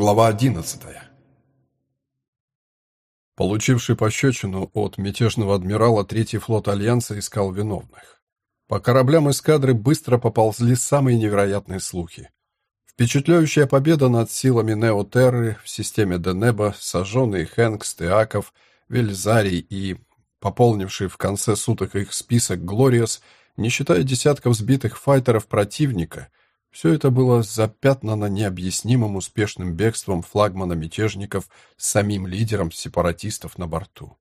Глава 11. Получивший пощечину от мятежного адмирала Третий флот Альянса искал виновных. По кораблям эскадры быстро поползли самые невероятные слухи. Впечатляющая победа над силами Неотерры в системе Денеба, сожженный Хэнкс, Теаков, Вельзарий и пополнивший в конце суток их список Глориас, не считая десятков сбитых файтеров противника – все это было запятнано необъяснимым успешным бегством флагмана мятежников с самим лидером сепаратистов на борту.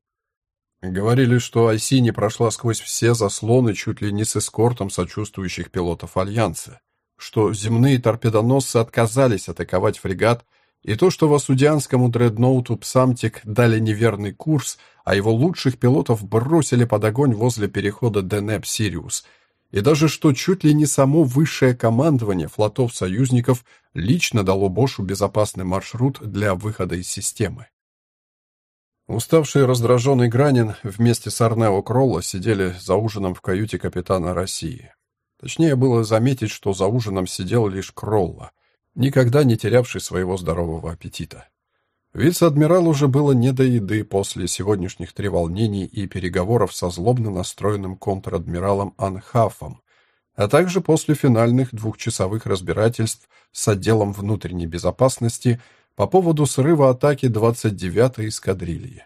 Говорили, что Айсини прошла сквозь все заслоны чуть ли не с эскортом сочувствующих пилотов Альянса, что земные торпедоносцы отказались атаковать фрегат, и то, что васудианскому дредноуту Псамтик дали неверный курс, а его лучших пилотов бросили под огонь возле перехода Денеп-Сириус – и даже что чуть ли не само высшее командование флотов союзников лично дало Бошу безопасный маршрут для выхода из системы. Уставший и раздраженный Гранин вместе с Арнео Кролло сидели за ужином в каюте капитана России. Точнее было заметить, что за ужином сидел лишь Кролло, никогда не терявший своего здорового аппетита. Вице-адмирал уже было не до еды после сегодняшних треволнений и переговоров со злобно настроенным контр-адмиралом Анхафом, а также после финальных двухчасовых разбирательств с отделом внутренней безопасности по поводу срыва атаки 29-й эскадрильи.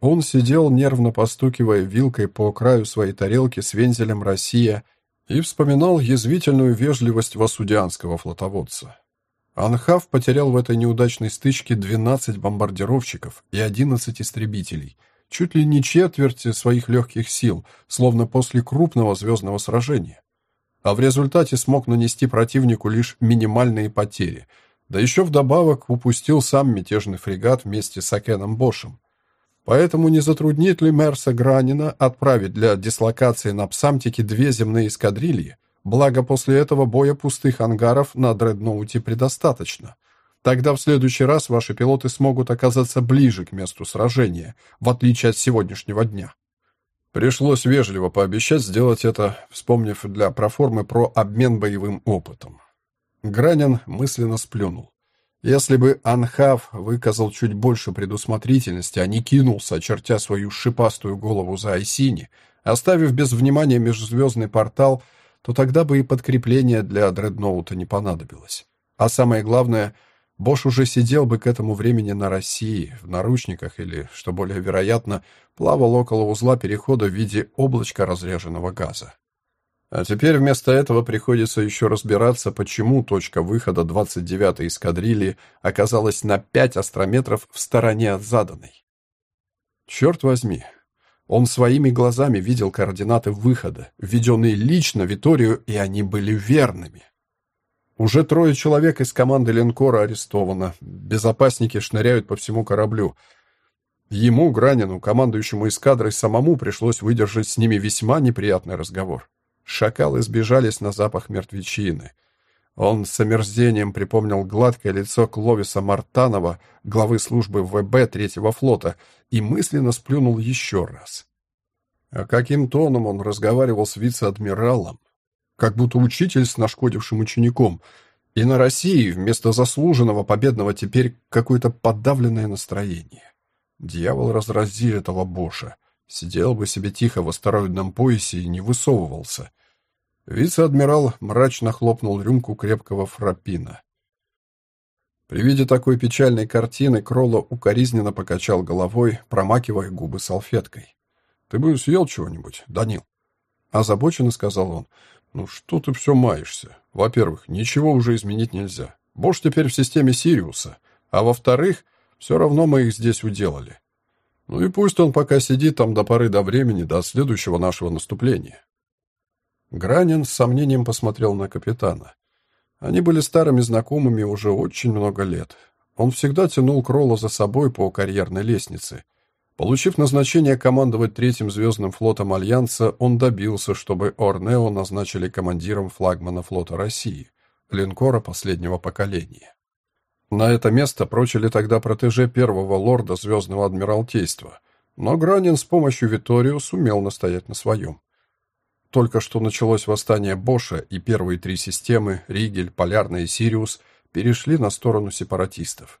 Он сидел, нервно постукивая вилкой по краю своей тарелки с вензелем «Россия» и вспоминал язвительную вежливость васудианского флотоводца. Анхав потерял в этой неудачной стычке 12 бомбардировщиков и 11 истребителей, чуть ли не четверти своих легких сил, словно после крупного звездного сражения. А в результате смог нанести противнику лишь минимальные потери, да еще вдобавок упустил сам мятежный фрегат вместе с Акеном Бошем. Поэтому не затруднит ли Мерса Гранина отправить для дислокации на Псамтике две земные эскадрильи, Благо, после этого боя пустых ангаров на дредноуте предостаточно. Тогда в следующий раз ваши пилоты смогут оказаться ближе к месту сражения, в отличие от сегодняшнего дня. Пришлось вежливо пообещать сделать это, вспомнив для проформы про обмен боевым опытом. Гранин мысленно сплюнул. Если бы Анхав выказал чуть больше предусмотрительности, а не кинулся, очертя свою шипастую голову за Айсини, оставив без внимания межзвездный портал, то тогда бы и подкрепление для дредноута не понадобилось. А самое главное, Бош уже сидел бы к этому времени на России, в наручниках или, что более вероятно, плавал около узла перехода в виде облачка разряженного газа. А теперь вместо этого приходится еще разбираться, почему точка выхода 29-й эскадрильи оказалась на 5 астрометров в стороне от заданной. Черт возьми, он своими глазами видел координаты выхода, введенные лично Виторию, и они были верными. Уже трое человек из команды линкора арестовано. Безопасники шныряют по всему кораблю. Ему, Гранину, командующему эскадрой, самому пришлось выдержать с ними весьма неприятный разговор. Шакалы сбежались на запах мертвечины. Он с омерзением припомнил гладкое лицо Кловиса Мартанова, главы службы ВБ Третьего флота, и мысленно сплюнул еще раз. А каким тоном он разговаривал с вице-адмиралом? Как будто учитель с нашкодившим учеником. И на России вместо заслуженного победного теперь какое-то подавленное настроение. Дьявол разрази этого Боша. Сидел бы себе тихо в астероидном поясе и не высовывался — Вице-адмирал мрачно хлопнул рюмку крепкого фраппина. При виде такой печальной картины Кролло укоризненно покачал головой, промакивая губы салфеткой. «Ты бы съел чего-нибудь, Данил?» Озабоченно сказал он. «Ну что ты все маешься? Во-первых, ничего уже изменить нельзя. Бош теперь в системе Сириуса. А во-вторых, все равно мы их здесь уделали. Ну и пусть он пока сидит там до поры до времени, до следующего нашего наступления. Гранин с сомнением посмотрел на капитана. Они были старыми знакомыми уже очень много лет. Он всегда тянул Кролла за собой по карьерной лестнице. Получив назначение командовать Третьим звездным флотом Альянса, он добился, чтобы Орнео назначили командиром флагмана флота России, линкора последнего поколения. На это место прочили тогда протеже первого лорда Звездного Адмиралтейства, но Гранин с помощью Виторио сумел настоять на своем. Только что началось восстание Боша, и первые три системы — Ригель, Полярный и Сириус — перешли на сторону сепаратистов.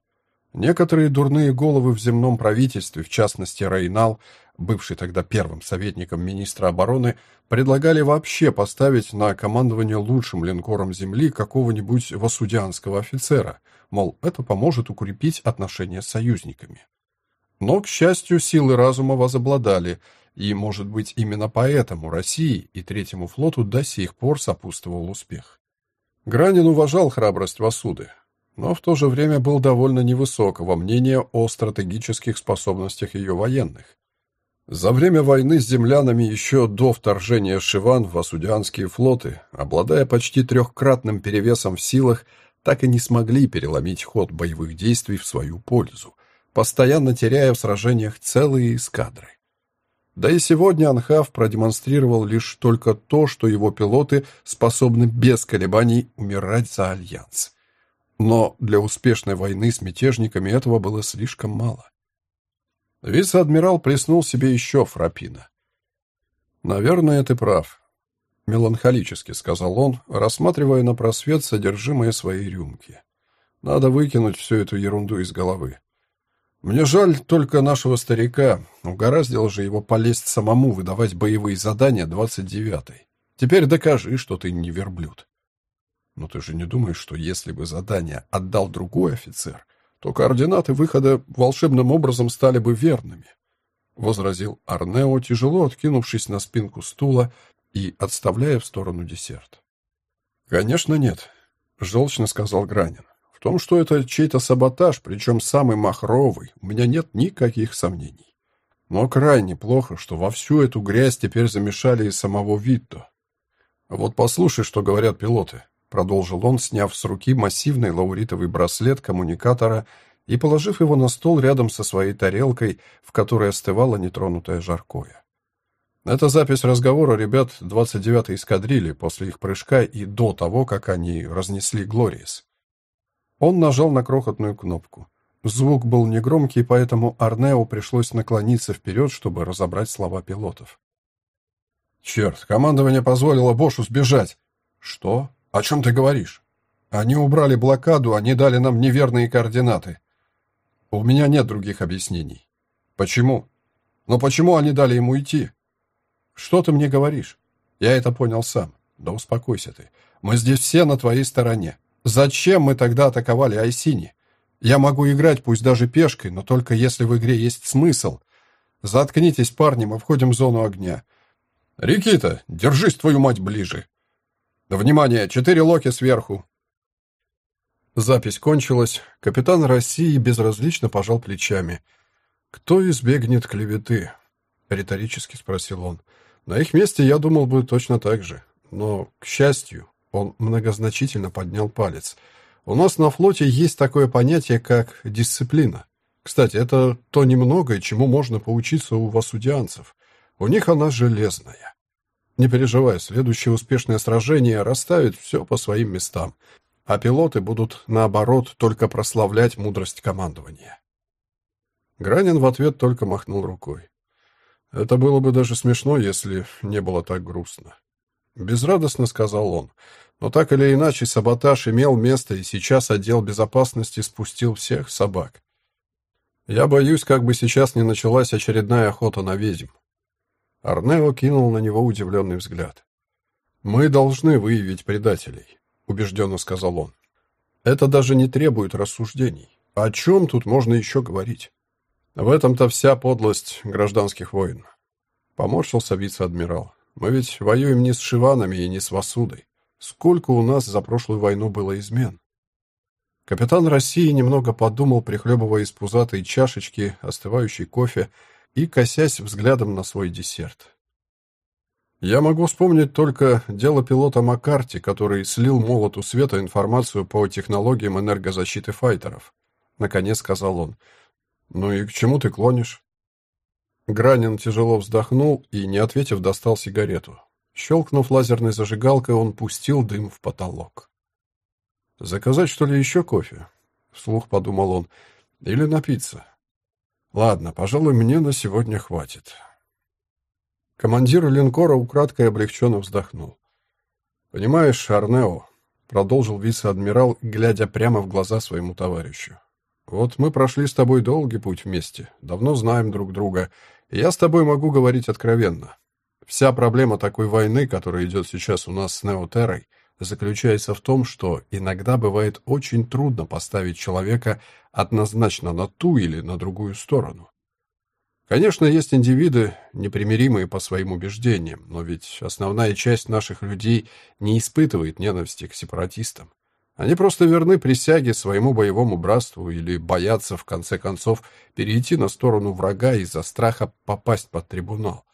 Некоторые дурные головы в земном правительстве, в частности Рейнал, бывший тогда первым советником министра обороны, предлагали вообще поставить на командование лучшим линкором земли какого-нибудь васудианского офицера, мол, это поможет укрепить отношения с союзниками. Но, к счастью, силы разума возобладали, и, может быть, именно поэтому России и Третьему флоту до сих пор сопутствовал успех. Гранин уважал храбрость Васуды, но в то же время был довольно невысокого мнения о стратегических способностях ее военных. За время войны с землянами еще до вторжения Шиван в Васудианские флоты, обладая почти трехкратным перевесом в силах, так и не смогли переломить ход боевых действий в свою пользу, постоянно теряя в сражениях целые эскадры. Да и сегодня Анхав продемонстрировал лишь только то, что его пилоты способны без колебаний умирать за Альянс. Но для успешной войны с мятежниками этого было слишком мало. Вице-адмирал приснул себе еще фрапина. «Наверное, ты прав», — меланхолически сказал он, рассматривая на просвет содержимое своей рюмки. «Надо выкинуть всю эту ерунду из головы. Мне жаль только нашего старика. Угораздило же его полезть самому выдавать боевые задания двадцать девятой. Теперь докажи, что ты не верблюд». Но ты же не думаешь, что если бы задание отдал другой офицер, то координаты выхода волшебным образом стали бы верными? возразил Арнео, тяжело откинувшись на спинку стула и отставляя в сторону десерт. Конечно, нет, желчно сказал Гранин. Том, что это чей-то саботаж, причем самый махровый, у меня нет никаких сомнений. Но крайне плохо, что во всю эту грязь теперь замешали и самого Витто. Вот послушай, что говорят пилоты продолжил он, сняв с руки массивный лауритовый браслет коммуникатора и положив его на стол рядом со своей тарелкой, в которой остывало нетронутое жаркое. Это запись разговора ребят 29-й эскадрильи после их прыжка и до того, как они разнесли Глориес. Он нажал на крохотную кнопку. Звук был негромкий, поэтому Арнео пришлось наклониться вперед, чтобы разобрать слова пилотов. «Черт, командование позволило Бошу сбежать!» «Что?» «О чем ты говоришь? Они убрали блокаду, они дали нам неверные координаты. У меня нет других объяснений. Почему? Но почему они дали ему идти? Что ты мне говоришь? Я это понял сам. Да успокойся ты. Мы здесь все на твоей стороне. Зачем мы тогда атаковали Айсини? Я могу играть, пусть даже пешкой, но только если в игре есть смысл. Заткнитесь, парни, мы входим в зону огня. Рикита, держись, твою мать, ближе. Внимание, четыре локи сверху. Запись кончилась. Капитан России безразлично пожал плечами. Кто избегнет клеветы? риторически спросил он. На их месте я думал бы точно так же, но к счастью, он многозначительно поднял палец. У нас на флоте есть такое понятие, как дисциплина. Кстати, это то немногое, чему можно поучиться у васудианцев. У них она железная. Не переживай, следующее успешное сражение расставит все по своим местам, а пилоты будут, наоборот, только прославлять мудрость командования. Гранин в ответ только махнул рукой. Это было бы даже смешно, если не было так грустно. Безрадостно сказал он. Но так или иначе, саботаж имел место, и сейчас отдел безопасности спустил всех собак. Я боюсь, как бы сейчас не началась очередная охота на ведьм. Арнео кинул на него удивленный взгляд. «Мы должны выявить предателей», — убежденно сказал он. «Это даже не требует рассуждений. О чем тут можно еще говорить? В этом-то вся подлость гражданских войн». Поморщился вице-адмирал. «Мы ведь воюем не с Шиванами и не с Васудой. Сколько у нас за прошлую войну было измен?» Капитан России немного подумал, прихлебывая из пузатой чашечки остывающий кофе, и косясь взглядом на свой десерт. Я могу вспомнить только дело пилота Маккарти, который слил молоту света информацию по технологиям энергозащиты файтеров. Наконец сказал он. «Ну и к чему ты клонишь?» Гранин тяжело вздохнул и, не ответив, достал сигарету. Щелкнув лазерной зажигалкой, он пустил дым в потолок. «Заказать, что ли, еще кофе?» — вслух подумал он. «Или напиться?» Ладно, пожалуй, мне на сегодня хватит. Командир линкора украдкой облегченно вздохнул. Понимаешь, Арнео, продолжил вице-адмирал, глядя прямо в глаза своему товарищу. Вот мы прошли с тобой долгий путь вместе, давно знаем друг друга, я с тобой могу говорить откровенно. Вся проблема такой войны, которая идет сейчас у нас с Неотеррой, заключается в том, что иногда бывает очень трудно поставить человека однозначно на ту или на другую сторону. Конечно, есть индивиды, непримиримые по своим убеждениям, но ведь основная часть наших людей не испытывает ненависти к сепаратистам. Они просто верны присяге своему боевому братству или боятся, в конце концов, перейти на сторону врага из-за страха попасть под трибунал.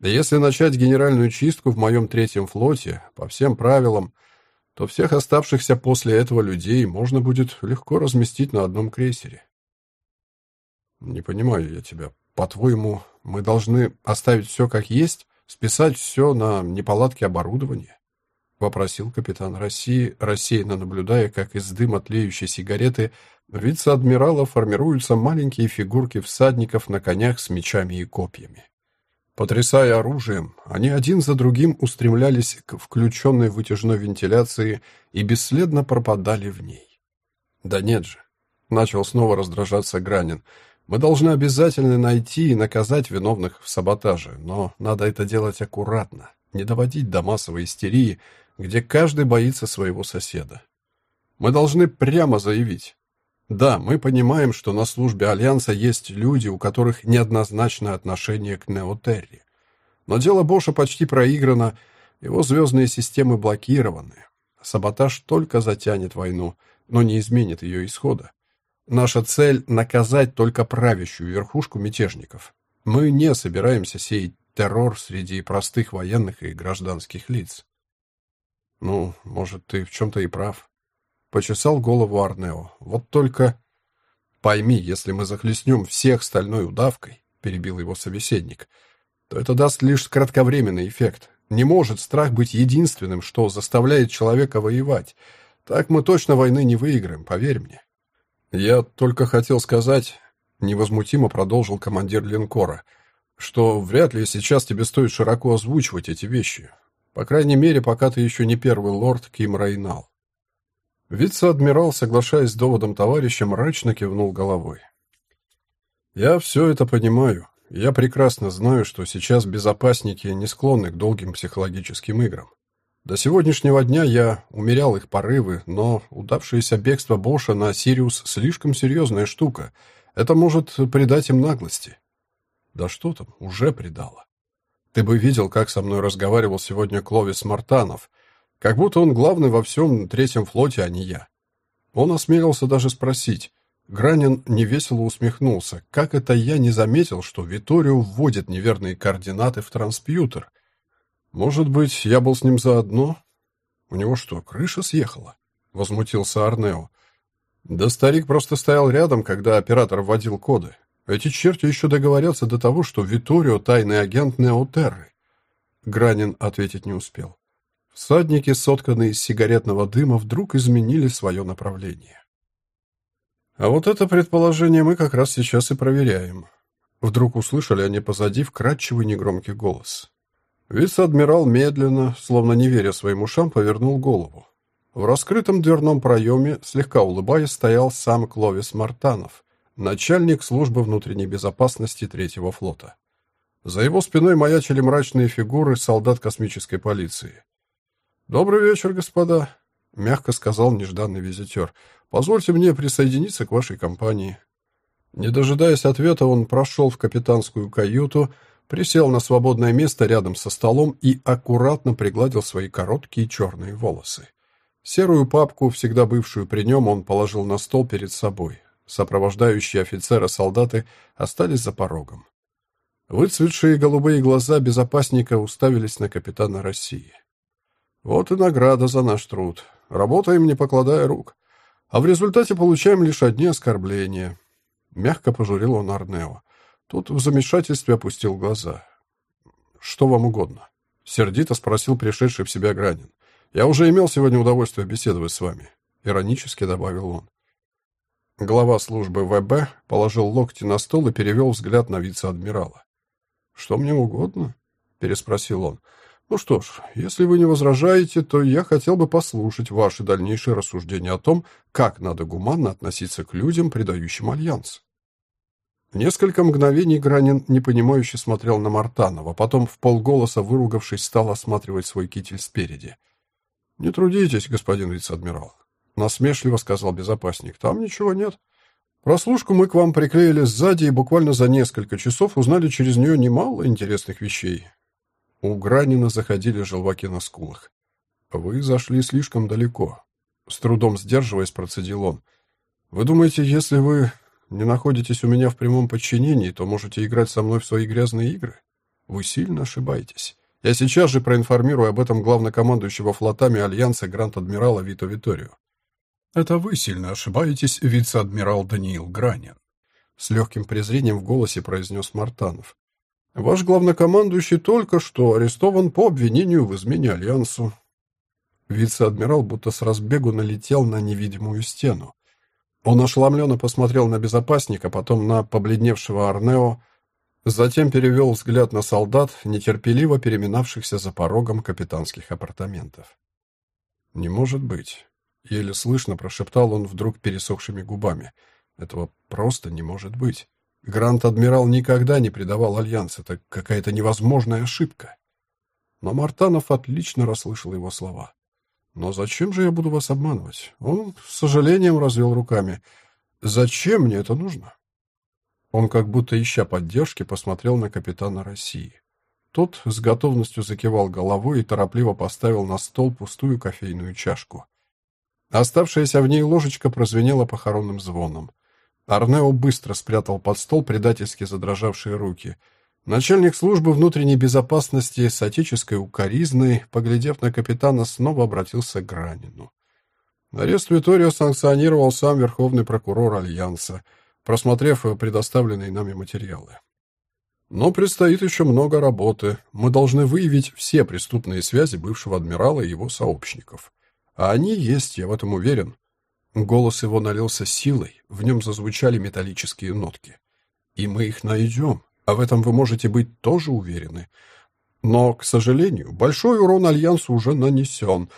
Если начать генеральную чистку в моем третьем флоте, по всем правилам, то всех оставшихся после этого людей можно будет легко разместить на одном крейсере. Не понимаю я тебя. По-твоему, мы должны оставить все как есть, списать все на неполадки оборудования? Вопросил капитан России, рассеянно наблюдая, как из дыма тлеющей сигареты вице-адмирала формируются маленькие фигурки всадников на конях с мечами и копьями. Потрясая оружием, они один за другим устремлялись к включенной вытяжной вентиляции и бесследно пропадали в ней. «Да нет же!» — начал снова раздражаться Гранин. «Мы должны обязательно найти и наказать виновных в саботаже, но надо это делать аккуратно, не доводить до массовой истерии, где каждый боится своего соседа. Мы должны прямо заявить, да, мы понимаем, что на службе Альянса есть люди, у которых неоднозначное отношение к Неотерри. Но дело Боша почти проиграно, его звездные системы блокированы. Саботаж только затянет войну, но не изменит ее исхода. Наша цель — наказать только правящую верхушку мятежников. Мы не собираемся сеять террор среди простых военных и гражданских лиц. Ну, может, ты в чем-то и прав. Почесал голову Арнео. Вот только... Пойми, если мы захлестнем всех стальной удавкой, перебил его собеседник, то это даст лишь кратковременный эффект. Не может страх быть единственным, что заставляет человека воевать. Так мы точно войны не выиграем, поверь мне. Я только хотел сказать, невозмутимо продолжил командир линкора, что вряд ли сейчас тебе стоит широко озвучивать эти вещи. По крайней мере, пока ты еще не первый лорд Ким Райнал. Вице-адмирал, соглашаясь с доводом товарища, мрачно кивнул головой. «Я все это понимаю. Я прекрасно знаю, что сейчас безопасники не склонны к долгим психологическим играм. До сегодняшнего дня я умерял их порывы, но удавшееся бегство Боша на Сириус слишком серьезная штука. Это может придать им наглости. Да что там, уже предало. Ты бы видел, как со мной разговаривал сегодня Кловис Мартанов. Как будто он главный во всем третьем флоте, а не я. Он осмелился даже спросить. Гранин невесело усмехнулся. Как это я не заметил, что Виторио вводит неверные координаты в транспьютер? Может быть, я был с ним заодно? У него что, крыша съехала? Возмутился Арнео. Да старик просто стоял рядом, когда оператор вводил коды. Эти черти еще договорятся до того, что Виторио — тайный агент Неотерры. Гранин ответить не успел. Всадники, сотканные из сигаретного дыма, вдруг изменили свое направление. А вот это предположение мы как раз сейчас и проверяем. Вдруг услышали они позади вкрадчивый негромкий голос. Вице-адмирал медленно, словно не веря своим ушам, повернул голову. В раскрытом дверном проеме, слегка улыбаясь, стоял сам Кловис Мартанов, начальник службы внутренней безопасности Третьего флота. За его спиной маячили мрачные фигуры солдат космической полиции. «Добрый вечер, господа», — мягко сказал нежданный визитер. «Позвольте мне присоединиться к вашей компании». Не дожидаясь ответа, он прошел в капитанскую каюту, присел на свободное место рядом со столом и аккуратно пригладил свои короткие черные волосы. Серую папку, всегда бывшую при нем, он положил на стол перед собой. Сопровождающие офицера-солдаты остались за порогом. Выцветшие голубые глаза безопасника уставились на капитана России. Вот и награда за наш труд. Работаем, не покладая рук. А в результате получаем лишь одни оскорбления. Мягко пожурил он Арнео. Тут в замешательстве опустил глаза. «Что вам угодно?» Сердито спросил пришедший в себя Гранин. «Я уже имел сегодня удовольствие беседовать с вами», — иронически добавил он. Глава службы ВБ положил локти на стол и перевел взгляд на вице-адмирала. «Что мне угодно?» — переспросил он. Ну что ж, если вы не возражаете, то я хотел бы послушать ваши дальнейшие рассуждения о том, как надо гуманно относиться к людям, предающим альянс. Несколько мгновений Гранин непонимающе смотрел на Мартанова, потом в полголоса выругавшись стал осматривать свой китель спереди. «Не трудитесь, господин вице-адмирал», — насмешливо сказал безопасник. «Там ничего нет. Прослушку мы к вам приклеили сзади и буквально за несколько часов узнали через нее немало интересных вещей. У Гранина заходили желваки на скулах. «Вы зашли слишком далеко», — с трудом сдерживаясь, процедил он. «Вы думаете, если вы не находитесь у меня в прямом подчинении, то можете играть со мной в свои грязные игры? Вы сильно ошибаетесь. Я сейчас же проинформирую об этом главнокомандующего флотами Альянса Гранд-Адмирала Вито Виторио». «Это вы сильно ошибаетесь, вице-адмирал Даниил Гранин», — с легким презрением в голосе произнес Мартанов. Ваш главнокомандующий только что арестован по обвинению в измене альянсу. Вице-адмирал будто с разбегу налетел на невидимую стену. Он ошеломленно посмотрел на безопасника, потом на побледневшего Арнео, затем перевел взгляд на солдат, нетерпеливо переминавшихся за порогом капитанских апартаментов. «Не может быть», — еле слышно прошептал он вдруг пересохшими губами. «Этого просто не может быть». Гранд-адмирал никогда не предавал Альянс, это какая-то невозможная ошибка. Но Мартанов отлично расслышал его слова. «Но зачем же я буду вас обманывать?» Он с сожалением развел руками. «Зачем мне это нужно?» Он, как будто ища поддержки, посмотрел на капитана России. Тот с готовностью закивал головой и торопливо поставил на стол пустую кофейную чашку. Оставшаяся в ней ложечка прозвенела похоронным звоном. Арнео быстро спрятал под стол предательски задрожавшие руки. Начальник службы внутренней безопасности с отеческой укоризной, поглядев на капитана, снова обратился к Гранину. Арест Виторио санкционировал сам верховный прокурор Альянса, просмотрев предоставленные нами материалы. Но предстоит еще много работы. Мы должны выявить все преступные связи бывшего адмирала и его сообщников. А они есть, я в этом уверен. Голос его налился силой, в нем зазвучали металлические нотки. И мы их найдем, а в этом вы можете быть тоже уверены. Но, к сожалению, большой урон Альянсу уже нанесен.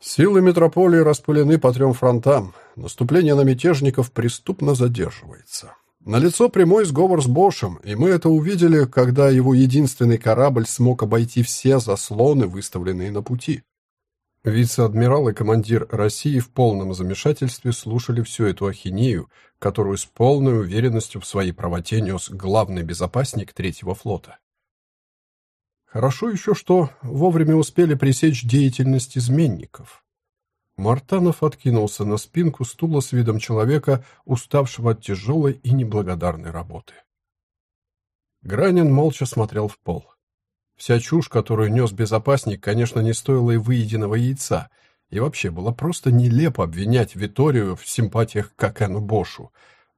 Силы метрополии распылены по трем фронтам. Наступление на мятежников преступно задерживается. Налицо прямой сговор с Бошем, и мы это увидели, когда его единственный корабль смог обойти все заслоны, выставленные на пути. Вице-адмирал и командир России в полном замешательстве слушали всю эту ахинею, которую с полной уверенностью в своей правоте нес главный безопасник Третьего флота. Хорошо еще, что вовремя успели пресечь деятельность изменников. Мартанов откинулся на спинку стула с видом человека, уставшего от тяжелой и неблагодарной работы. Гранин молча смотрел в пол. Вся чушь, которую нес безопасник, конечно, не стоила и выеденного яйца. И вообще, было просто нелепо обвинять Виторию в симпатиях к Акену Бошу.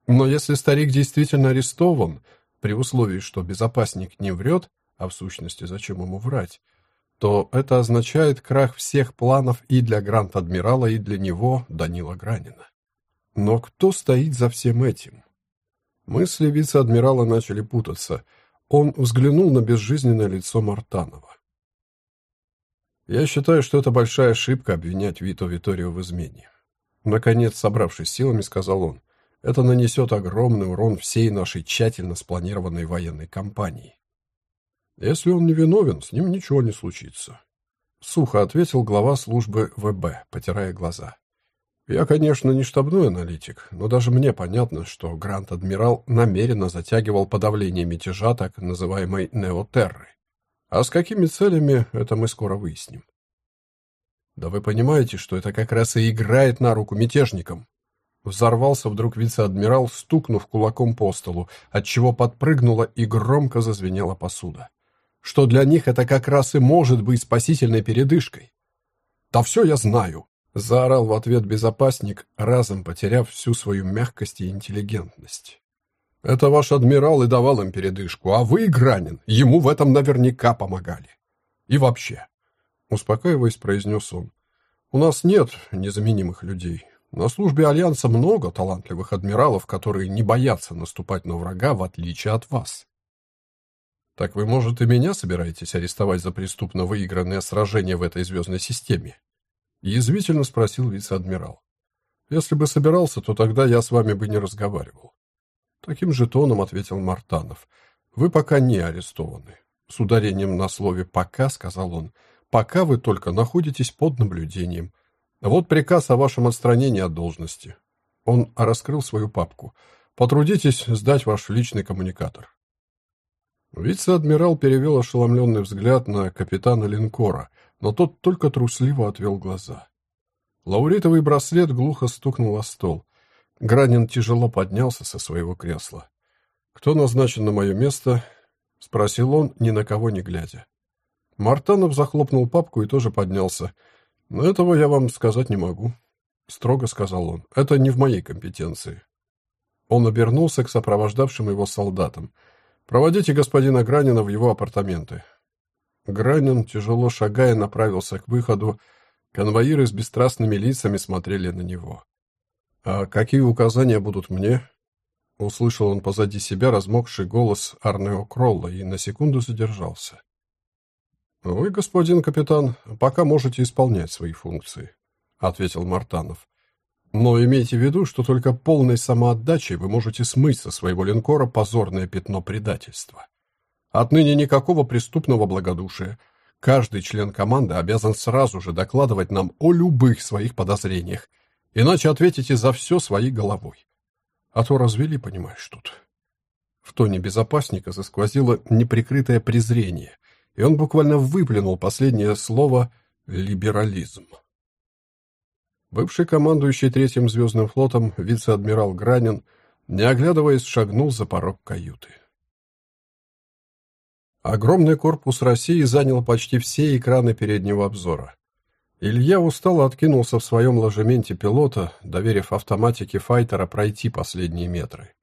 Но если старик действительно арестован, при условии, что безопасник не врет, а в сущности зачем ему врать, то это означает крах всех планов и для Гранд-Адмирала, и для него, Данила Гранина. Но кто стоит за всем этим? Мысли вице-адмирала начали путаться – он взглянул на безжизненное лицо Мартанова. «Я считаю, что это большая ошибка обвинять Вито Виторио в измене». Наконец, собравшись силами, сказал он, «Это нанесет огромный урон всей нашей тщательно спланированной военной кампании». «Если он не виновен, с ним ничего не случится», — сухо ответил глава службы ВБ, потирая глаза. Я, конечно, не штабной аналитик, но даже мне понятно, что Гранд-Адмирал намеренно затягивал подавление мятежа так называемой Неотерры. А с какими целями, это мы скоро выясним. Да вы понимаете, что это как раз и играет на руку мятежникам. Взорвался вдруг вице-адмирал, стукнув кулаком по столу, отчего подпрыгнула и громко зазвенела посуда. Что для них это как раз и может быть спасительной передышкой. Да все я знаю, Заорал в ответ безопасник, разом потеряв всю свою мягкость и интеллигентность. «Это ваш адмирал и давал им передышку, а вы, Гранин, ему в этом наверняка помогали. И вообще», — успокаиваясь, произнес он, «у нас нет незаменимых людей. На службе Альянса много талантливых адмиралов, которые не боятся наступать на врага, в отличие от вас». Так вы, может, и меня собираетесь арестовать за преступно выигранное сражение в этой звездной системе? Язвительно спросил вице-адмирал. Если бы собирался, то тогда я с вами бы не разговаривал. Таким же тоном ответил Мартанов. Вы пока не арестованы. С ударением на слове «пока», сказал он, пока вы только находитесь под наблюдением. Вот приказ о вашем отстранении от должности. Он раскрыл свою папку. Потрудитесь сдать ваш личный коммуникатор. Вице-адмирал перевел ошеломленный взгляд на капитана линкора, но тот только трусливо отвел глаза. Лауритовый браслет глухо стукнул о стол. Гранин тяжело поднялся со своего кресла. «Кто назначен на мое место?» — спросил он, ни на кого не глядя. Мартанов захлопнул папку и тоже поднялся. «Но этого я вам сказать не могу», — строго сказал он. «Это не в моей компетенции». Он обернулся к сопровождавшим его солдатам — Проводите господина Гранина в его апартаменты. Гранин, тяжело шагая, направился к выходу. Конвоиры с бесстрастными лицами смотрели на него. «А какие указания будут мне?» Услышал он позади себя размокший голос Арнео Кролла и на секунду задержался. «Вы, господин капитан, пока можете исполнять свои функции», — ответил Мартанов. Но имейте в виду, что только полной самоотдачей вы можете смыть со своего линкора позорное пятно предательства. Отныне никакого преступного благодушия. Каждый член команды обязан сразу же докладывать нам о любых своих подозрениях, иначе ответите за все своей головой. А то развели, понимаешь, тут. В тоне безопасника засквозило неприкрытое презрение, и он буквально выплюнул последнее слово «либерализм». Бывший командующий Третьим звездным флотом вице-адмирал Гранин, не оглядываясь, шагнул за порог каюты. Огромный корпус России занял почти все экраны переднего обзора. Илья устало откинулся в своем ложементе пилота, доверив автоматике файтера пройти последние метры.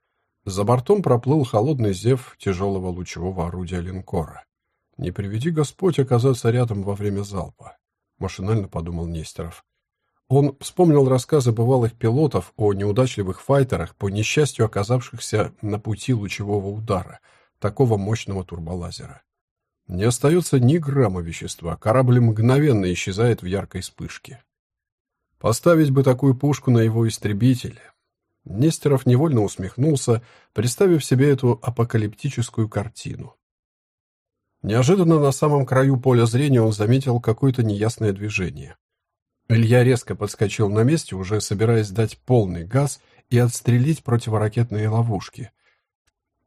За бортом проплыл холодный зев тяжелого лучевого орудия линкора. «Не приведи Господь оказаться рядом во время залпа», — машинально подумал Нестеров. Он вспомнил рассказы бывалых пилотов о неудачливых файтерах, по несчастью оказавшихся на пути лучевого удара, такого мощного турболазера. Не остается ни грамма вещества, корабль мгновенно исчезает в яркой вспышке. Поставить бы такую пушку на его истребитель. Нестеров невольно усмехнулся, представив себе эту апокалиптическую картину. Неожиданно на самом краю поля зрения он заметил какое-то неясное движение. Илья резко подскочил на месте, уже собираясь дать полный газ и отстрелить противоракетные ловушки.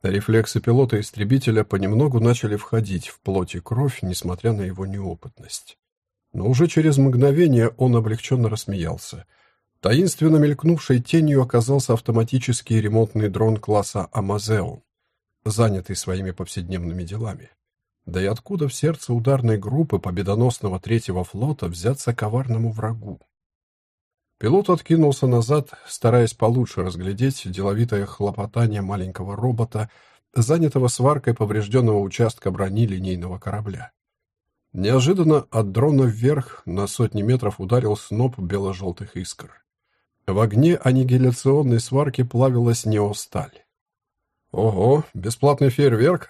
Рефлексы пилота-истребителя понемногу начали входить в плоть и кровь, несмотря на его неопытность. Но уже через мгновение он облегченно рассмеялся. Таинственно мелькнувшей тенью оказался автоматический ремонтный дрон класса «Амазеон», занятый своими повседневными делами. Да и откуда в сердце ударной группы победоносного третьего флота взяться коварному врагу? Пилот откинулся назад, стараясь получше разглядеть деловитое хлопотание маленького робота, занятого сваркой поврежденного участка брони линейного корабля. Неожиданно от дрона вверх на сотни метров ударил сноп бело-желтых искр. В огне аннигиляционной сварки плавилась неосталь. «Ого, бесплатный фейерверк!»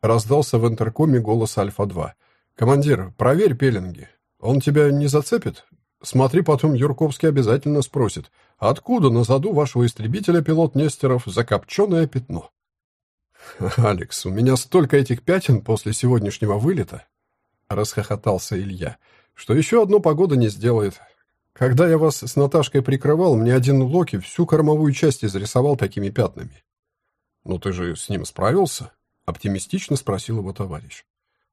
Раздался в интеркоме голос Альфа-2. «Командир, проверь пеленги. Он тебя не зацепит? Смотри, потом Юрковский обязательно спросит, откуда на заду вашего истребителя пилот Нестеров закопченное пятно?» «Алекс, у меня столько этих пятен после сегодняшнего вылета!» Расхохотался Илья. «Что еще одно погода не сделает. Когда я вас с Наташкой прикрывал, мне один Локи всю кормовую часть изрисовал такими пятнами». «Ну ты же с ним справился?» — оптимистично спросил его товарищ.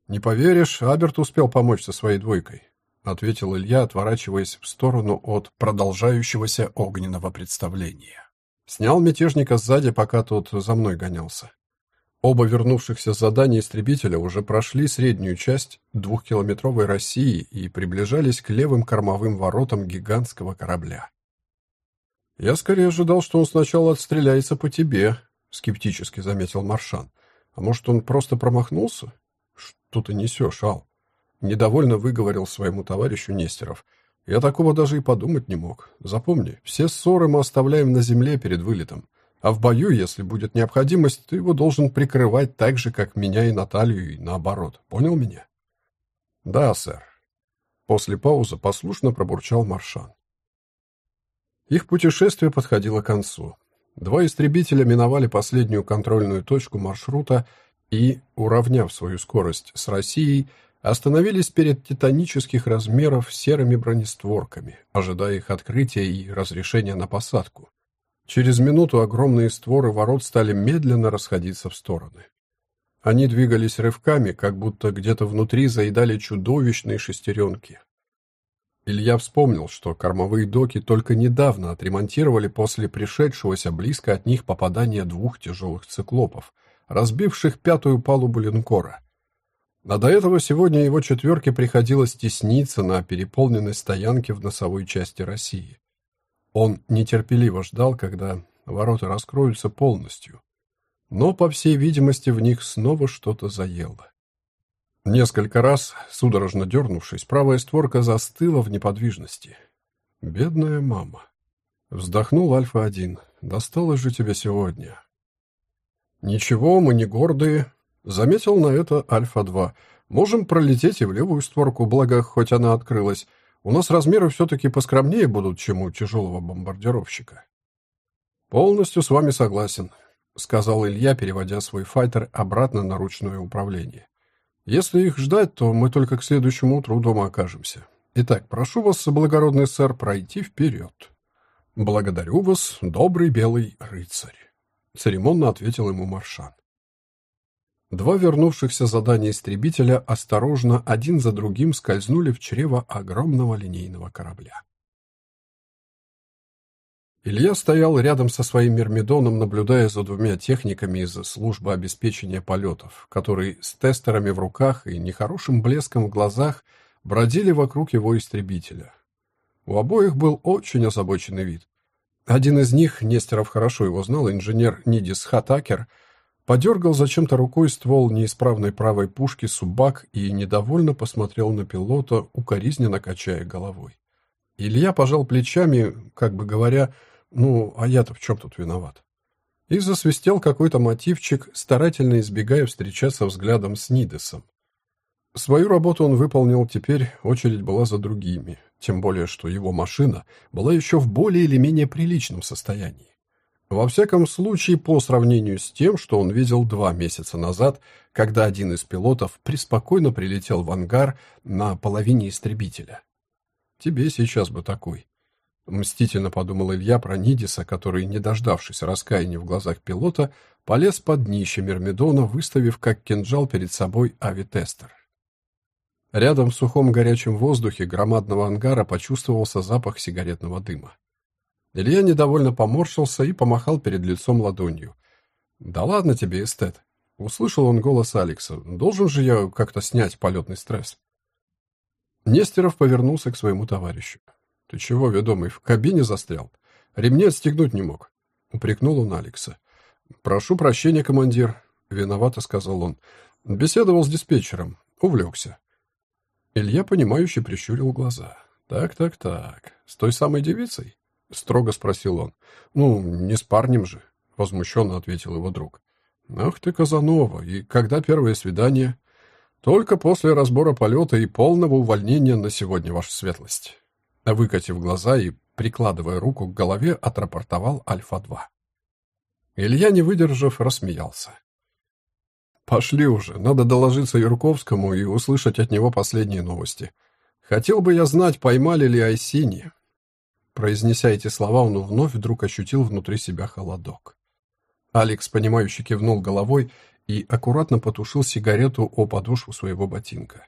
«Не поверишь, Аберт успел помочь со своей двойкой», — ответил Илья, отворачиваясь в сторону от продолжающегося огненного представления. Снял мятежника сзади, пока тот за мной гонялся. Оба вернувшихся с задания истребителя уже прошли среднюю часть двухкилометровой России и приближались к левым кормовым воротам гигантского корабля. «Я скорее ожидал, что он сначала отстреляется по тебе», — скептически заметил Маршан. А может, он просто промахнулся? Что ты несешь, Ал? Недовольно выговорил своему товарищу Нестеров. Я такого даже и подумать не мог. Запомни, все ссоры мы оставляем на земле перед вылетом. А в бою, если будет необходимость, ты его должен прикрывать так же, как меня и Наталью, и наоборот. Понял меня? Да, сэр. После паузы послушно пробурчал Маршан. Их путешествие подходило к концу. Два истребителя миновали последнюю контрольную точку маршрута и, уравняв свою скорость с Россией, остановились перед титанических размеров серыми бронестворками, ожидая их открытия и разрешения на посадку. Через минуту огромные створы ворот стали медленно расходиться в стороны. Они двигались рывками, как будто где-то внутри заедали чудовищные шестеренки. Илья вспомнил, что кормовые доки только недавно отремонтировали после пришедшегося близко от них попадания двух тяжелых циклопов, разбивших пятую палубу линкора. А до этого сегодня его четверке приходилось тесниться на переполненной стоянке в носовой части России. Он нетерпеливо ждал, когда ворота раскроются полностью. Но, по всей видимости, в них снова что-то заело. Несколько раз, судорожно дернувшись, правая створка застыла в неподвижности. «Бедная мама!» Вздохнул Альфа-1. «Досталось же тебе сегодня!» «Ничего, мы не гордые», — заметил на это Альфа-2. «Можем пролететь и в левую створку, благо хоть она открылась. У нас размеры все-таки поскромнее будут, чем у тяжелого бомбардировщика». «Полностью с вами согласен», — сказал Илья, переводя свой файтер обратно на ручное управление. «Если их ждать, то мы только к следующему утру дома окажемся. Итак, прошу вас, благородный сэр, пройти вперед». «Благодарю вас, добрый белый рыцарь». Церемонно ответил ему Маршан. Два вернувшихся задания истребителя осторожно один за другим скользнули в чрево огромного линейного корабля. Илья стоял рядом со своим Мирмидоном, наблюдая за двумя техниками из службы обеспечения полетов, которые с тестерами в руках и нехорошим блеском в глазах бродили вокруг его истребителя. У обоих был очень озабоченный вид. Один из них, Нестеров хорошо его знал, инженер Нидис Хатакер, подергал зачем-то рукой ствол неисправной правой пушки Субак и недовольно посмотрел на пилота, укоризненно качая головой. Илья пожал плечами, как бы говоря, «Ну, а я-то в чем тут виноват?» И засвистел какой-то мотивчик, старательно избегая встречаться взглядом с Нидесом. Свою работу он выполнил теперь, очередь была за другими, тем более что его машина была еще в более или менее приличном состоянии. Во всяком случае, по сравнению с тем, что он видел два месяца назад, когда один из пилотов преспокойно прилетел в ангар на половине истребителя. «Тебе сейчас бы такой», — мстительно подумал Илья про Нидиса, который, не дождавшись раскаяния в глазах пилота, полез под днище Мирмидона, выставив как кинжал перед собой авитестер. Рядом в сухом горячем воздухе громадного ангара почувствовался запах сигаретного дыма. Илья недовольно поморщился и помахал перед лицом ладонью. «Да ладно тебе, эстет!» Услышал он голос Алекса. «Должен же я как-то снять полетный стресс». Нестеров повернулся к своему товарищу. «Ты чего, ведомый, в кабине застрял? Ремни отстегнуть не мог?» Упрекнул он Алекса. «Прошу прощения, командир», — виновато сказал он. «Беседовал с диспетчером. Увлекся». Илья, понимающе прищурил глаза. «Так, так, так. С той самой девицей?» — строго спросил он. «Ну, не с парнем же», — возмущенно ответил его друг. «Ах ты, Казанова, и когда первое свидание?» «Только после разбора полета и полного увольнения на сегодня, ваша светлость». Выкатив глаза и прикладывая руку к голове, отрапортовал Альфа-2. Илья, не выдержав, рассмеялся. Пошли уже, надо доложиться Юрковскому и услышать от него последние новости. Хотел бы я знать, поймали ли Айсини. Произнеся эти слова, он вновь вдруг ощутил внутри себя холодок. Алекс, понимающе кивнул головой и аккуратно потушил сигарету о подошву своего ботинка.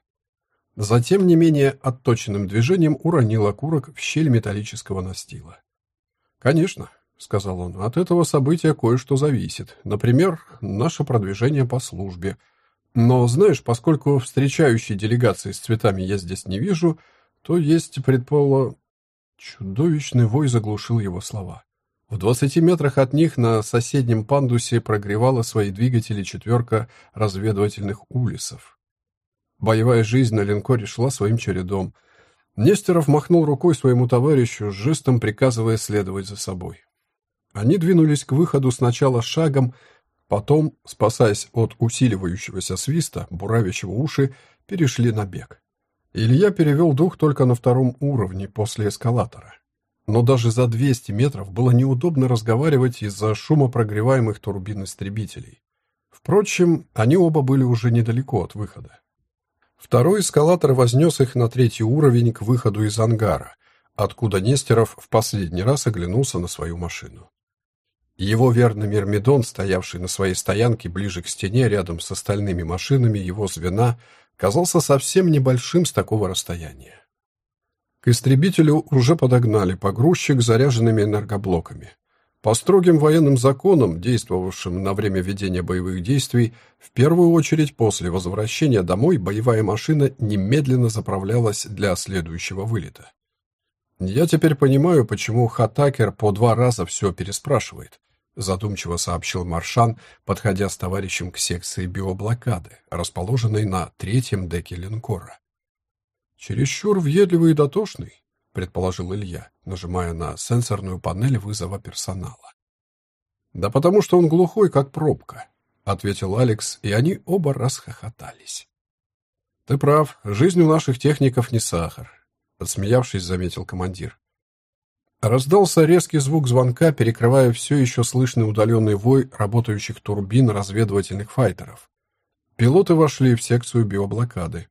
Затем не менее отточенным движением уронил окурок в щель металлического настила. «Конечно, сказал он, — «от этого события кое-что зависит. Например, наше продвижение по службе. Но, знаешь, поскольку встречающей делегации с цветами я здесь не вижу, то есть предполо...» Чудовищный вой заглушил его слова. В двадцати метрах от них на соседнем пандусе прогревала свои двигатели четверка разведывательных улисов. Боевая жизнь на линкоре шла своим чередом. Нестеров махнул рукой своему товарищу, жестом приказывая следовать за собой. Они двинулись к выходу сначала шагом, потом, спасаясь от усиливающегося свиста, буравящего уши, перешли на бег. Илья перевел дух только на втором уровне после эскалатора. Но даже за 200 метров было неудобно разговаривать из-за шума прогреваемых турбин истребителей. Впрочем, они оба были уже недалеко от выхода. Второй эскалатор вознес их на третий уровень к выходу из ангара, откуда Нестеров в последний раз оглянулся на свою машину. Его верный Мирмидон, стоявший на своей стоянке ближе к стене рядом с остальными машинами его звена, казался совсем небольшим с такого расстояния. К истребителю уже подогнали погрузчик с заряженными энергоблоками. По строгим военным законам, действовавшим на время ведения боевых действий, в первую очередь после возвращения домой боевая машина немедленно заправлялась для следующего вылета. Я теперь понимаю, почему Хатакер по два раза все переспрашивает задумчиво сообщил Маршан, подходя с товарищем к секции биоблокады, расположенной на третьем деке линкора. Чересчур въедливый и дотошный, предположил Илья, нажимая на сенсорную панель вызова персонала. Да потому что он глухой, как пробка, ответил Алекс, и они оба расхохотались. Ты прав, жизнь у наших техников не сахар, подсмеявшись, заметил командир. Раздался резкий звук звонка, перекрывая все еще слышный удаленный вой работающих турбин разведывательных файтеров. Пилоты вошли в секцию биоблокады.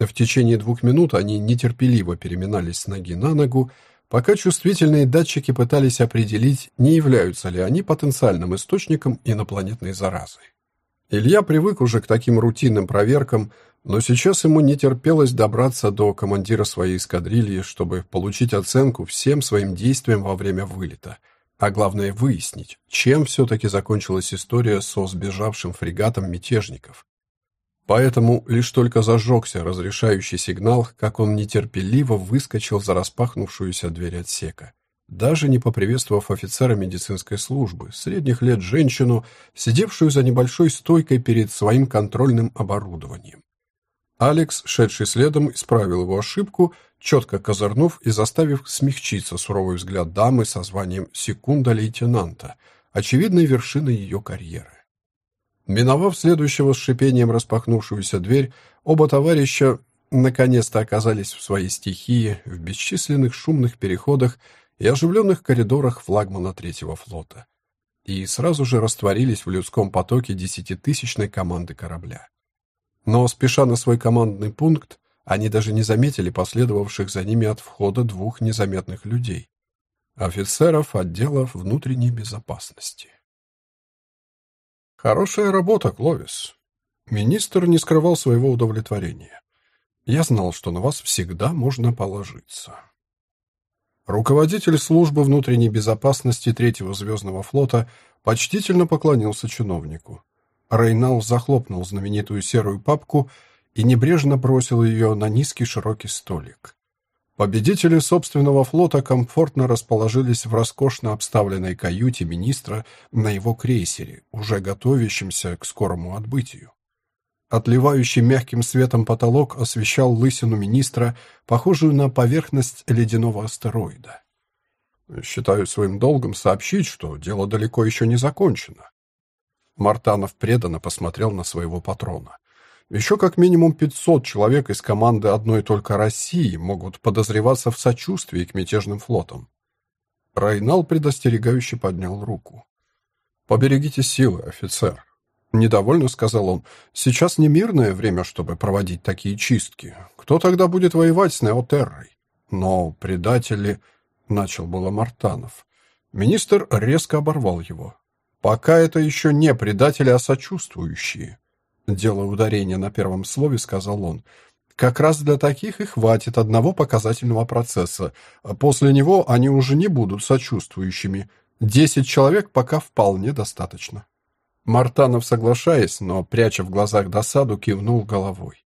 В течение двух минут они нетерпеливо переминались с ноги на ногу, пока чувствительные датчики пытались определить, не являются ли они потенциальным источником инопланетной заразы. Илья привык уже к таким рутинным проверкам, но сейчас ему не терпелось добраться до командира своей эскадрильи, чтобы получить оценку всем своим действиям во время вылета, а главное выяснить, чем все-таки закончилась история со сбежавшим фрегатом мятежников. Поэтому лишь только зажегся разрешающий сигнал, как он нетерпеливо выскочил за распахнувшуюся дверь отсека. Даже не поприветствовав офицера медицинской службы, средних лет женщину, сидевшую за небольшой стойкой перед своим контрольным оборудованием. Алекс, шедший следом, исправил его ошибку, четко козырнув и заставив смягчиться суровый взгляд дамы со званием секунда-лейтенанта, очевидной вершины ее карьеры. Миновав следующего с шипением распахнувшуюся дверь, оба товарища наконец-то оказались в своей стихии, в бесчисленных шумных переходах и оживленных коридорах флагмана третьего флота. И сразу же растворились в людском потоке десятитысячной команды корабля. Но, спеша на свой командный пункт, они даже не заметили последовавших за ними от входа двух незаметных людей — офицеров отдела внутренней безопасности. «Хорошая работа, Кловис». Министр не скрывал своего удовлетворения. «Я знал, что на вас всегда можно положиться». Руководитель службы внутренней безопасности Третьего звездного флота почтительно поклонился чиновнику. Рейнал захлопнул знаменитую серую папку и небрежно бросил ее на низкий широкий столик. Победители собственного флота комфортно расположились в роскошно обставленной каюте министра на его крейсере, уже готовящемся к скорому отбытию. Отливающий мягким светом потолок освещал лысину министра, похожую на поверхность ледяного астероида. Считаю своим долгом сообщить, что дело далеко еще не закончено. Мартанов преданно посмотрел на своего патрона. Еще как минимум 500 человек из команды одной только России могут подозреваться в сочувствии к мятежным флотам. Райнал предостерегающе поднял руку. «Поберегите силы, офицер», — недовольно сказал он. «Сейчас не мирное время, чтобы проводить такие чистки. Кто тогда будет воевать с Неотеррой?» «Но предатели...» — начал было Мартанов. Министр резко оборвал его. Пока это еще не предатели, а сочувствующие. Делая ударение на первом слове, сказал он. Как раз для таких и хватит одного показательного процесса. После него они уже не будут сочувствующими. Десять человек пока вполне достаточно. Мартанов, соглашаясь, но пряча в глазах досаду, кивнул головой.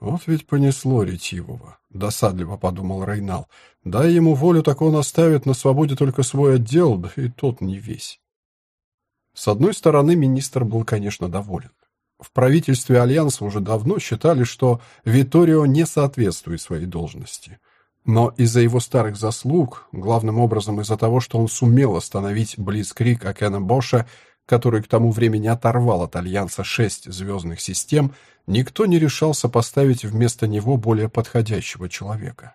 Вот ведь понесло ретивого, досадливо подумал Рейнал. Дай ему волю, так он оставит на свободе только свой отдел, да и тот не весь. С одной стороны, министр был, конечно, доволен. В правительстве Альянса уже давно считали, что Виторио не соответствует своей должности. Но из-за его старых заслуг, главным образом из-за того, что он сумел остановить Блицкрик Акена Боша, который к тому времени оторвал от Альянса шесть звездных систем, никто не решался поставить вместо него более подходящего человека.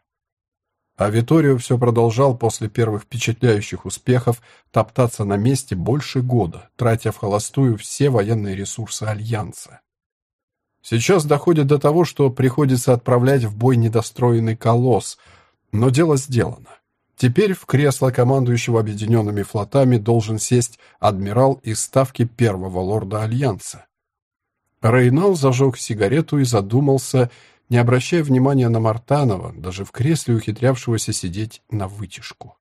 А Виторио все продолжал после первых впечатляющих успехов топтаться на месте больше года, тратя в холостую все военные ресурсы Альянса. Сейчас доходит до того, что приходится отправлять в бой недостроенный колосс, но дело сделано. Теперь в кресло командующего объединенными флотами должен сесть адмирал из ставки первого лорда Альянса. Рейнал зажег сигарету и задумался, не обращая внимания на Мартанова, даже в кресле ухитрявшегося сидеть на вытяжку.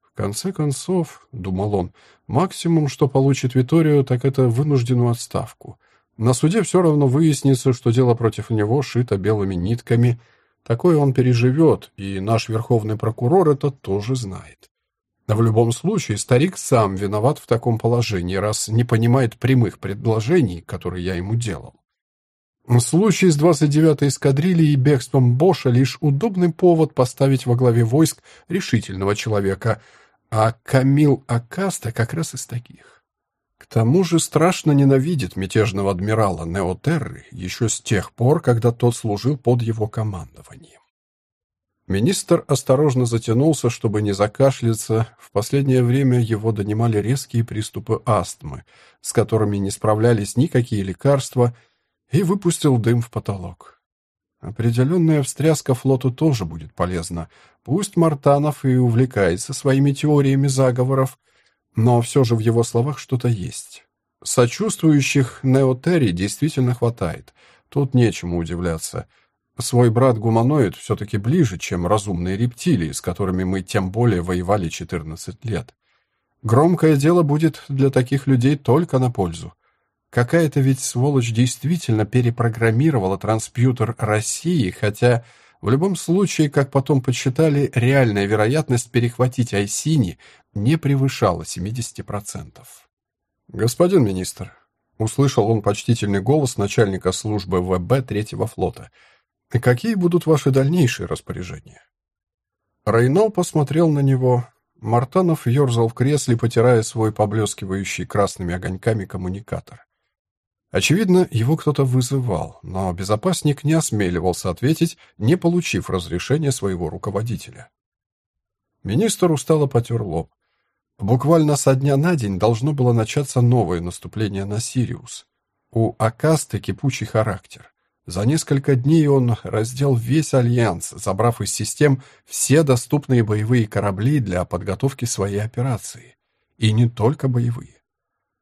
В конце концов, думал он, максимум, что получит Виторио, так это вынужденную отставку. На суде все равно выяснится, что дело против него шито белыми нитками. Такое он переживет, и наш верховный прокурор это тоже знает. В любом случае, старик сам виноват в таком положении, раз не понимает прямых предложений, которые я ему делал. Случай с 29-й эскадрильей и бегством Боша лишь удобный повод поставить во главе войск решительного человека, а Камил Акаста как раз из таких. К тому же страшно ненавидит мятежного адмирала Неотерры еще с тех пор, когда тот служил под его командованием. Министр осторожно затянулся, чтобы не закашляться. В последнее время его донимали резкие приступы астмы, с которыми не справлялись никакие лекарства – и выпустил дым в потолок. Определенная встряска флоту тоже будет полезна. Пусть Мартанов и увлекается своими теориями заговоров, но все же в его словах что-то есть. Сочувствующих Неотери действительно хватает. Тут нечему удивляться. Свой брат-гуманоид все-таки ближе, чем разумные рептилии, с которыми мы тем более воевали 14 лет. Громкое дело будет для таких людей только на пользу. Какая-то ведь сволочь действительно перепрограммировала транспьютер России, хотя в любом случае, как потом подсчитали, реальная вероятность перехватить Айсини не превышала 70%. «Господин министр», — услышал он почтительный голос начальника службы ВБ Третьего флота, «какие будут ваши дальнейшие распоряжения?» Рейнол посмотрел на него. Мартанов ерзал в кресле, потирая свой поблескивающий красными огоньками коммуникатор. Очевидно, его кто-то вызывал, но безопасник не осмеливался ответить, не получив разрешения своего руководителя. Министр устало потер лоб. Буквально со дня на день должно было начаться новое наступление на Сириус. У Акасты кипучий характер. За несколько дней он раздел весь Альянс, забрав из систем все доступные боевые корабли для подготовки своей операции. И не только боевые.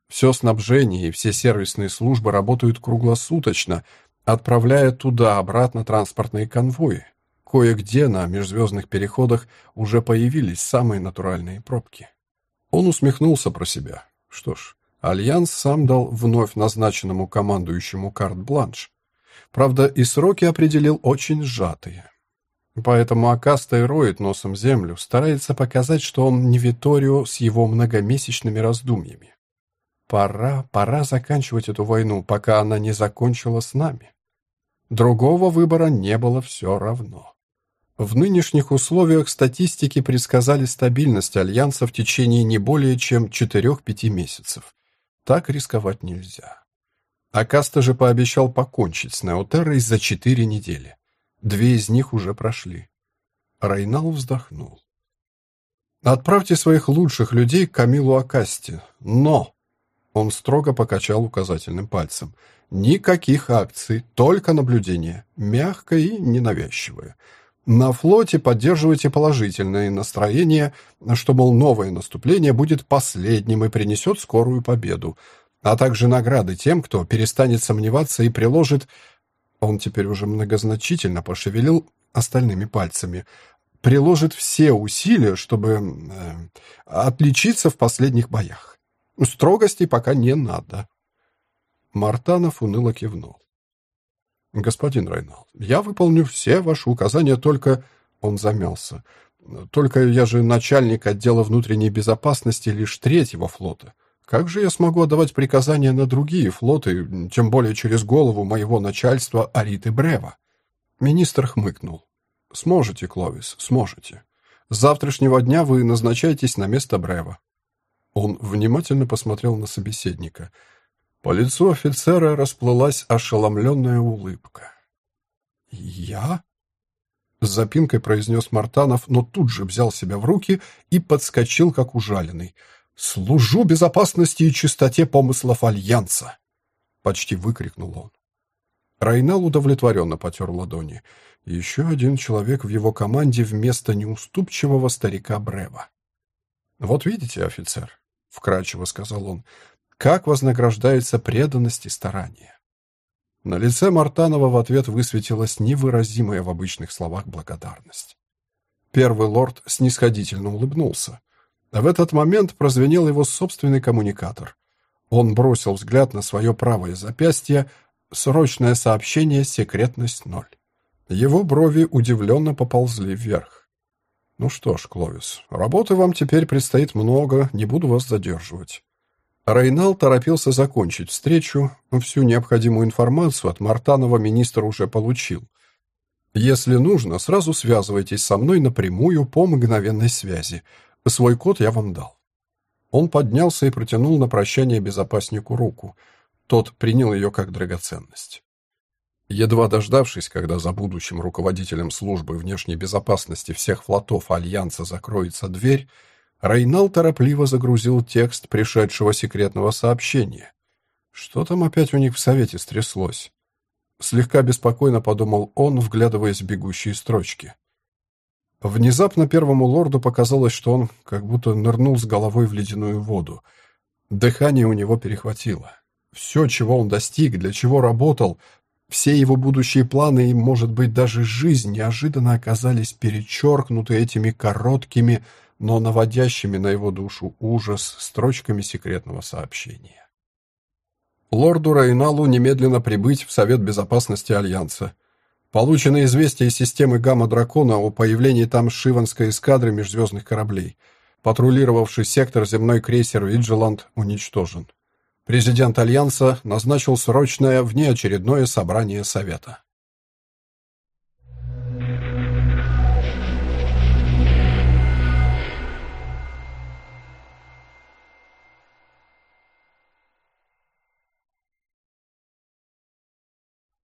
Все снабжение и все сервисные службы работают круглосуточно, отправляя туда-обратно транспортные конвои. Кое-где на межзвездных переходах уже появились самые натуральные пробки. Он усмехнулся про себя. Что ж, Альянс сам дал вновь назначенному командующему карт-бланш. Правда, и сроки определил очень сжатые. Поэтому Акаста и роет носом землю, старается показать, что он не Виторио с его многомесячными раздумьями. Пора, пора заканчивать эту войну, пока она не закончила с нами. Другого выбора не было все равно. В нынешних условиях статистики предсказали стабильность Альянса в течение не более чем 4-5 месяцев. Так рисковать нельзя. Акаста же пообещал покончить с Неотеррой за 4 недели. Две из них уже прошли. Райнал вздохнул. «Отправьте своих лучших людей к Камилу Акасте. Но...» Он строго покачал указательным пальцем. «Никаких акций, только наблюдение. Мягкое и ненавязчивое. На флоте поддерживайте положительное настроение, что, мол, новое наступление будет последним и принесет скорую победу, а также награды тем, кто перестанет сомневаться и приложит...» Он теперь уже многозначительно пошевелил остальными пальцами. «Приложит все усилия, чтобы э, отличиться в последних боях». Строгости пока не надо. Мартанов уныло кивнул. Господин Райнал, я выполню все ваши указания, только... Он замялся. Только я же начальник отдела внутренней безопасности лишь третьего флота. Как же я смогу отдавать приказания на другие флоты, тем более через голову моего начальства Ариты Брева? Министр хмыкнул. Сможете, Кловис, сможете. С завтрашнего дня вы назначаетесь на место Брева. Он внимательно посмотрел на собеседника. По лицу офицера расплылась ошеломленная улыбка. «Я?» С запинкой произнес Мартанов, но тут же взял себя в руки и подскочил, как ужаленный. «Служу безопасности и чистоте помыслов Альянса!» Почти выкрикнул он. Райнал удовлетворенно потер ладони. Еще один человек в его команде вместо неуступчивого старика Брева. «Вот видите, офицер», — вкрадчиво сказал он, — «как вознаграждается преданность и старание». На лице Мартанова в ответ высветилась невыразимая в обычных словах благодарность. Первый лорд снисходительно улыбнулся. В этот момент прозвенел его собственный коммуникатор. Он бросил взгляд на свое правое запястье, срочное сообщение, секретность ноль. Его брови удивленно поползли вверх. «Ну что ж, Кловис, работы вам теперь предстоит много, не буду вас задерживать. Рейнал торопился закончить встречу, всю необходимую информацию от Мартанова министр уже получил. Если нужно, сразу связывайтесь со мной напрямую по мгновенной связи. Свой код я вам дал. Он поднялся и протянул на прощание безопаснику руку. Тот принял ее как драгоценность. Едва дождавшись, когда за будущим руководителем службы внешней безопасности всех флотов Альянса закроется дверь, Рейнал торопливо загрузил текст пришедшего секретного сообщения. Что там опять у них в совете стряслось? Слегка беспокойно подумал он, вглядываясь в бегущие строчки. Внезапно первому лорду показалось, что он как будто нырнул с головой в ледяную воду. Дыхание у него перехватило. Все, чего он достиг, для чего работал, все его будущие планы и, может быть, даже жизнь неожиданно оказались перечеркнуты этими короткими, но наводящими на его душу ужас строчками секретного сообщения. Лорду Рейналу немедленно прибыть в Совет Безопасности Альянса. Получено известие из системы Гамма-Дракона о появлении там шиванской эскадры межзвездных кораблей. Патрулировавший сектор земной крейсер «Виджиланд» уничтожен. Президент Альянса назначил срочное внеочередное собрание Совета.